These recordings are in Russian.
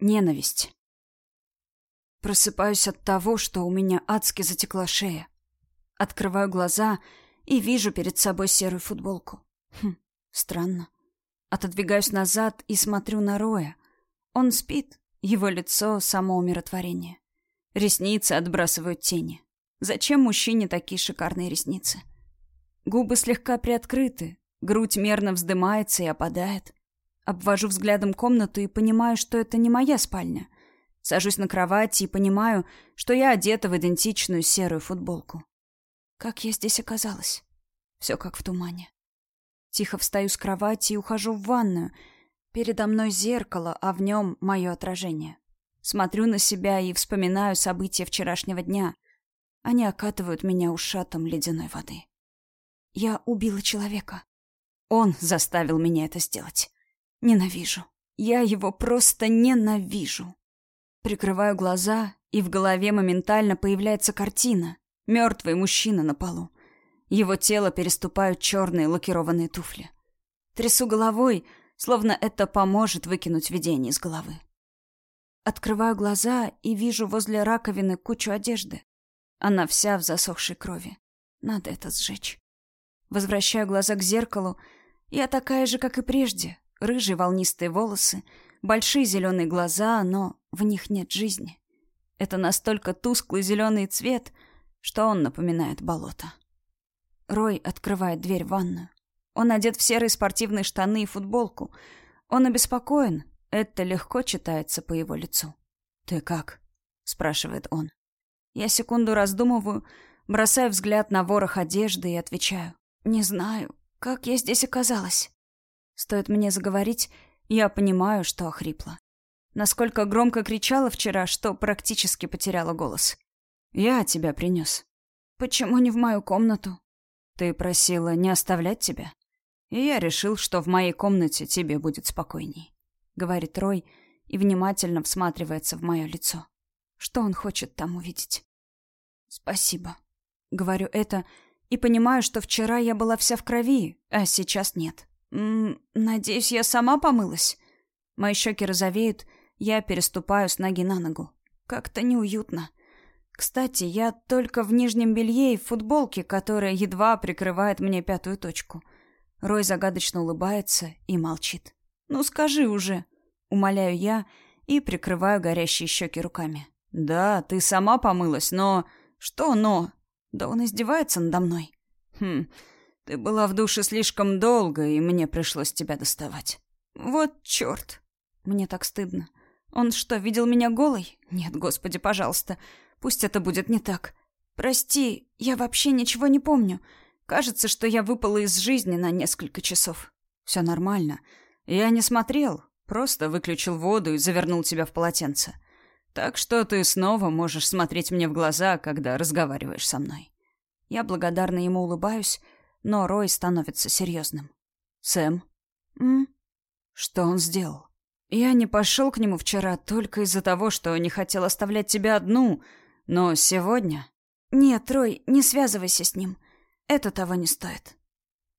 Ненависть. Просыпаюсь от того, что у меня адски затекла шея. Открываю глаза и вижу перед собой серую футболку. Хм, странно. Отодвигаюсь назад и смотрю на Роя. Он спит, его лицо — само умиротворение. Ресницы отбрасывают тени. Зачем мужчине такие шикарные ресницы? Губы слегка приоткрыты, грудь мерно вздымается и опадает. Обвожу взглядом комнату и понимаю, что это не моя спальня. Сажусь на кровати и понимаю, что я одета в идентичную серую футболку. Как я здесь оказалась? Все как в тумане. Тихо встаю с кровати и ухожу в ванную. Передо мной зеркало, а в нем мое отражение. Смотрю на себя и вспоминаю события вчерашнего дня. Они окатывают меня ушатом ледяной воды. Я убила человека. Он заставил меня это сделать. Ненавижу. Я его просто ненавижу. Прикрываю глаза, и в голове моментально появляется картина. Мертвый мужчина на полу. Его тело переступают черные лакированные туфли. Трясу головой, словно это поможет выкинуть видение из головы. Открываю глаза и вижу возле раковины кучу одежды. Она вся в засохшей крови. Надо это сжечь. Возвращаю глаза к зеркалу. Я такая же, как и прежде. Рыжие волнистые волосы, большие зеленые глаза, но в них нет жизни. Это настолько тусклый зеленый цвет, что он напоминает болото. Рой открывает дверь в ванную. Он одет в серые спортивные штаны и футболку. Он обеспокоен. Это легко читается по его лицу. «Ты как?» — спрашивает он. Я секунду раздумываю, бросаю взгляд на ворох одежды и отвечаю. «Не знаю, как я здесь оказалась?» Стоит мне заговорить, я понимаю, что охрипла. Насколько громко кричала вчера, что практически потеряла голос. «Я тебя принес». «Почему не в мою комнату?» «Ты просила не оставлять тебя?» «И я решил, что в моей комнате тебе будет спокойней», — говорит Рой и внимательно всматривается в мое лицо. Что он хочет там увидеть? «Спасибо». Говорю это и понимаю, что вчера я была вся в крови, а сейчас нет. Надеюсь, я сама помылась. Мои щеки розовеют, я переступаю с ноги на ногу. Как-то неуютно. Кстати, я только в нижнем белье и футболке, которая едва прикрывает мне пятую точку. Рой загадочно улыбается и молчит. «Ну скажи уже!» — умоляю я и прикрываю горящие щеки руками. «Да, ты сама помылась, но...» «Что «но»?» «Да он издевается надо мной». «Хм, ты была в душе слишком долго, и мне пришлось тебя доставать». «Вот черт!» Мне так стыдно. Он что, видел меня голой? Нет, господи, пожалуйста. Пусть это будет не так. Прости, я вообще ничего не помню. Кажется, что я выпала из жизни на несколько часов. Все нормально. Я не смотрел. Просто выключил воду и завернул тебя в полотенце. Так что ты снова можешь смотреть мне в глаза, когда разговариваешь со мной. Я благодарно ему улыбаюсь, но Рой становится серьезным. Сэм? М? Что он сделал? Я не пошел к нему вчера только из-за того, что не хотел оставлять тебя одну, но сегодня... Нет, Рой, не связывайся с ним. Это того не стоит.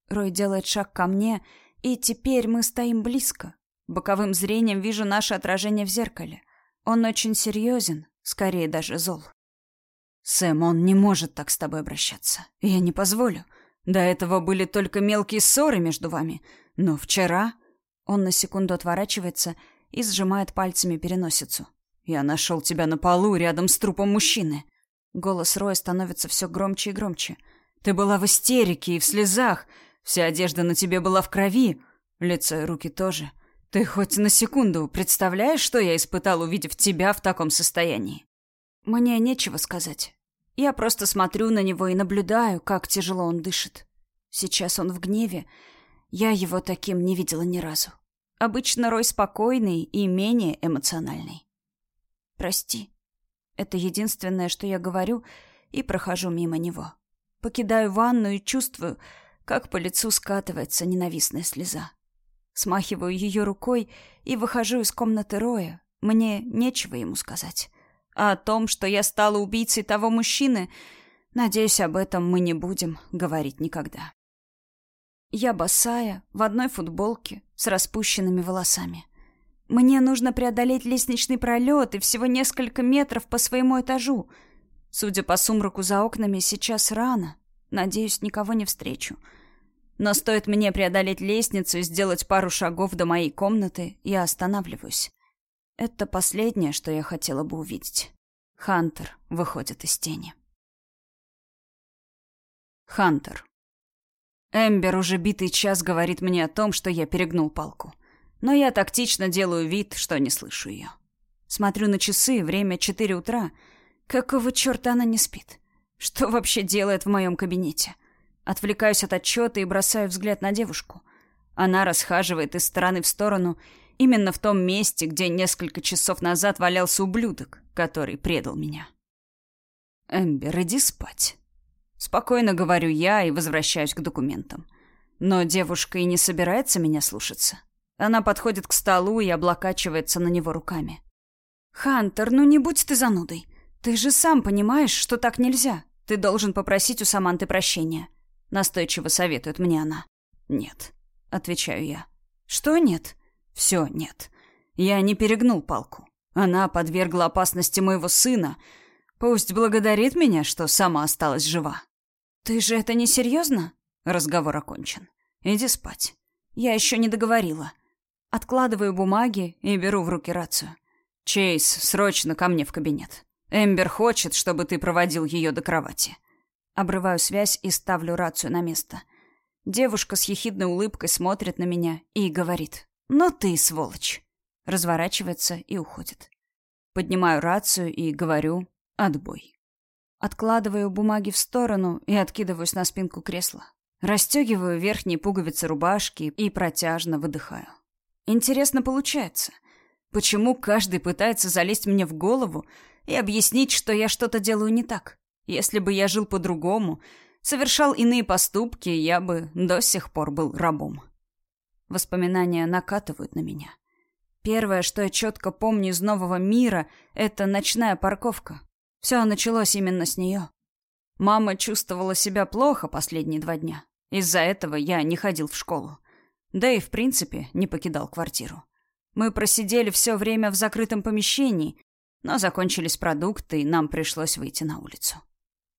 Рой делает шаг ко мне, и теперь мы стоим близко. Боковым зрением вижу наше отражение в зеркале. Он очень серьезен, скорее даже зол. «Сэм, он не может так с тобой обращаться. Я не позволю. До этого были только мелкие ссоры между вами. Но вчера...» Он на секунду отворачивается и сжимает пальцами переносицу. «Я нашел тебя на полу рядом с трупом мужчины». Голос Роя становится все громче и громче. «Ты была в истерике и в слезах. Вся одежда на тебе была в крови. Лицо и руки тоже. Ты хоть на секунду представляешь, что я испытал, увидев тебя в таком состоянии? Мне нечего сказать. Я просто смотрю на него и наблюдаю, как тяжело он дышит. Сейчас он в гневе. Я его таким не видела ни разу. Обычно Рой спокойный и менее эмоциональный. Прости. Это единственное, что я говорю, и прохожу мимо него. Покидаю ванну и чувствую, как по лицу скатывается ненавистная слеза. Смахиваю ее рукой и выхожу из комнаты Роя. Мне нечего ему сказать. А о том, что я стала убийцей того мужчины, надеюсь, об этом мы не будем говорить никогда. Я босая, в одной футболке, с распущенными волосами. Мне нужно преодолеть лестничный пролет и всего несколько метров по своему этажу. Судя по сумраку за окнами, сейчас рано. Надеюсь, никого не встречу. Но стоит мне преодолеть лестницу и сделать пару шагов до моей комнаты, я останавливаюсь. Это последнее, что я хотела бы увидеть. Хантер выходит из тени. Хантер. Эмбер уже битый час говорит мне о том, что я перегнул палку. Но я тактично делаю вид, что не слышу ее. Смотрю на часы, время четыре утра. Какого черта она не спит? Что вообще делает в моем кабинете? Отвлекаюсь от отчета и бросаю взгляд на девушку. Она расхаживает из стороны в сторону, именно в том месте, где несколько часов назад валялся ублюдок, который предал меня. «Эмбер, иди спать». Спокойно говорю я и возвращаюсь к документам. Но девушка и не собирается меня слушаться. Она подходит к столу и облокачивается на него руками. «Хантер, ну не будь ты занудой. Ты же сам понимаешь, что так нельзя. Ты должен попросить у Саманты прощения». Настойчиво советует мне она. «Нет», — отвечаю я. «Что нет?» «Все нет. Я не перегнул палку. Она подвергла опасности моего сына. Пусть благодарит меня, что сама осталась жива». «Ты же это не серьезно?» Разговор окончен. «Иди спать. Я еще не договорила. Откладываю бумаги и беру в руки рацию. «Чейз, срочно ко мне в кабинет. Эмбер хочет, чтобы ты проводил ее до кровати». Обрываю связь и ставлю рацию на место. Девушка с ехидной улыбкой смотрит на меня и говорит «Ну ты, сволочь!» Разворачивается и уходит. Поднимаю рацию и говорю «Отбой». Откладываю бумаги в сторону и откидываюсь на спинку кресла. Расстегиваю верхние пуговицы рубашки и протяжно выдыхаю. Интересно получается. Почему каждый пытается залезть мне в голову и объяснить, что я что-то делаю не так? Если бы я жил по-другому, совершал иные поступки, я бы до сих пор был рабом. Воспоминания накатывают на меня. Первое, что я четко помню из нового мира, это ночная парковка. Все началось именно с нее. Мама чувствовала себя плохо последние два дня. Из-за этого я не ходил в школу. Да и, в принципе, не покидал квартиру. Мы просидели все время в закрытом помещении, но закончились продукты, и нам пришлось выйти на улицу.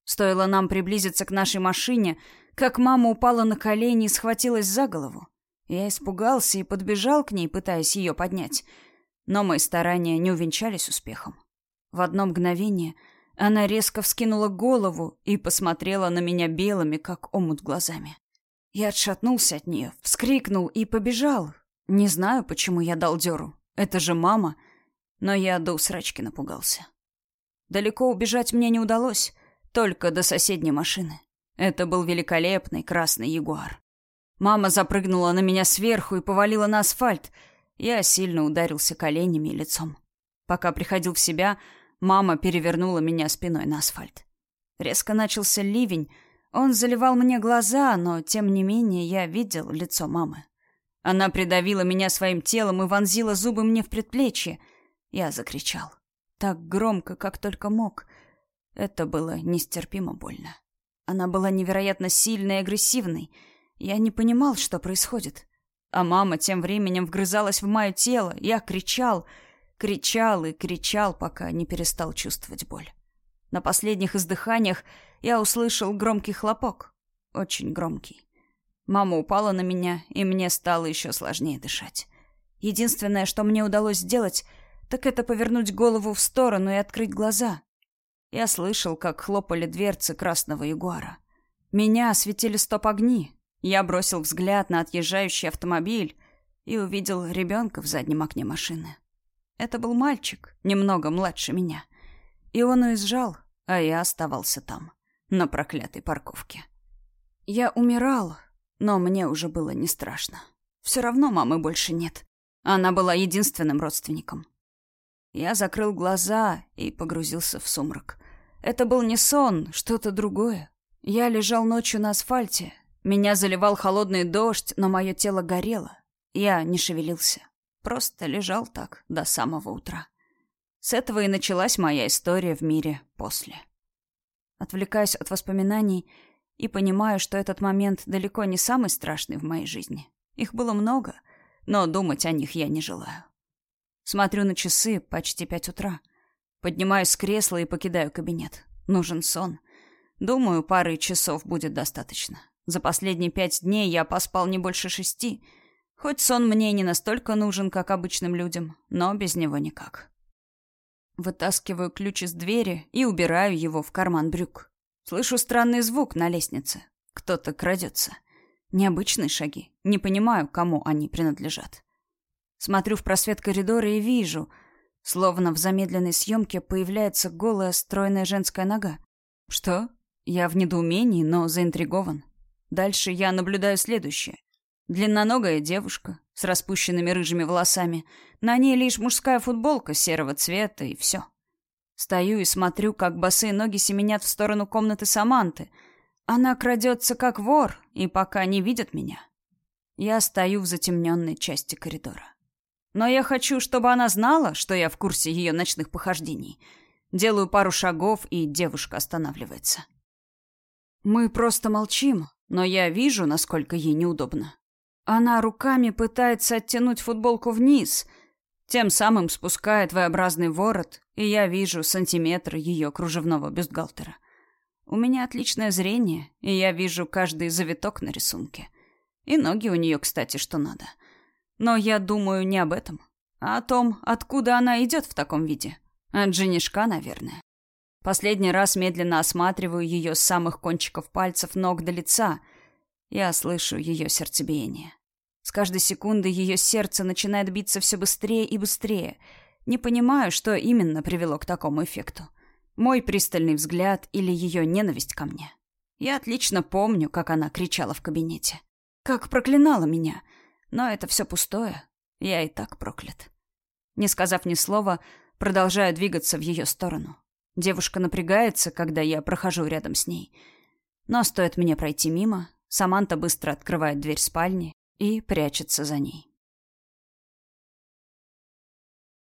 Стоило нам приблизиться к нашей машине, как мама упала на колени и схватилась за голову. Я испугался и подбежал к ней, пытаясь ее поднять. Но мои старания не увенчались успехом. В одно мгновение она резко вскинула голову и посмотрела на меня белыми, как омут, глазами. Я отшатнулся от нее, вскрикнул и побежал. Не знаю, почему я дал дёру. Это же мама. Но я до усрачки напугался. Далеко убежать мне не удалось, только до соседней машины. Это был великолепный красный ягуар. Мама запрыгнула на меня сверху и повалила на асфальт. Я сильно ударился коленями и лицом. Пока приходил в себя, мама перевернула меня спиной на асфальт. Резко начался ливень, он заливал мне глаза, но, тем не менее, я видел лицо мамы. Она придавила меня своим телом и вонзила зубы мне в предплечье. Я закричал. Так громко, как только мог. Это было нестерпимо больно. Она была невероятно сильной и агрессивной. Я не понимал, что происходит. А мама тем временем вгрызалась в мое тело. Я кричал, кричал и кричал, пока не перестал чувствовать боль. На последних издыханиях я услышал громкий хлопок. Очень громкий. Мама упала на меня, и мне стало еще сложнее дышать. Единственное, что мне удалось сделать, так это повернуть голову в сторону и открыть глаза. Я слышал, как хлопали дверцы красного ягуара. Меня осветили стоп-огни. Я бросил взгляд на отъезжающий автомобиль и увидел ребенка в заднем окне машины. Это был мальчик, немного младше меня. И он уезжал, а я оставался там, на проклятой парковке. Я умирал, но мне уже было не страшно. Все равно мамы больше нет. Она была единственным родственником. Я закрыл глаза и погрузился в сумрак. Это был не сон, что-то другое. Я лежал ночью на асфальте. Меня заливал холодный дождь, но мое тело горело. Я не шевелился. Просто лежал так до самого утра. С этого и началась моя история в мире после. Отвлекаюсь от воспоминаний и понимаю, что этот момент далеко не самый страшный в моей жизни. Их было много, но думать о них я не желаю. Смотрю на часы, почти пять утра. Поднимаюсь с кресла и покидаю кабинет. Нужен сон. Думаю, пары часов будет достаточно. За последние пять дней я поспал не больше шести. Хоть сон мне не настолько нужен, как обычным людям, но без него никак. Вытаскиваю ключ из двери и убираю его в карман брюк. Слышу странный звук на лестнице. Кто-то крадется. Необычные шаги. Не понимаю, кому они принадлежат. Смотрю в просвет коридора и вижу, словно в замедленной съемке появляется голая стройная женская нога. Что? Я в недоумении, но заинтригован. Дальше я наблюдаю следующее. Длинноногая девушка с распущенными рыжими волосами. На ней лишь мужская футболка серого цвета и все. Стою и смотрю, как босые ноги семенят в сторону комнаты Саманты. Она крадется как вор, и пока не видит меня. Я стою в затемненной части коридора. Но я хочу, чтобы она знала, что я в курсе ее ночных похождений. Делаю пару шагов, и девушка останавливается. Мы просто молчим, но я вижу, насколько ей неудобно. Она руками пытается оттянуть футболку вниз, тем самым спускает V-образный ворот, и я вижу сантиметры ее кружевного бюстгальтера. У меня отличное зрение, и я вижу каждый завиток на рисунке. И ноги у нее, кстати, что надо. Но я думаю не об этом, а о том, откуда она идет в таком виде. От женишка, наверное. Последний раз медленно осматриваю ее с самых кончиков пальцев ног до лица. Я слышу ее сердцебиение. С каждой секунды ее сердце начинает биться все быстрее и быстрее. Не понимаю, что именно привело к такому эффекту. Мой пристальный взгляд или ее ненависть ко мне. Я отлично помню, как она кричала в кабинете. Как проклинала меня. Но это все пустое. Я и так проклят. Не сказав ни слова, продолжаю двигаться в ее сторону. Девушка напрягается, когда я прохожу рядом с ней. Но стоит мне пройти мимо, Саманта быстро открывает дверь спальни и прячется за ней.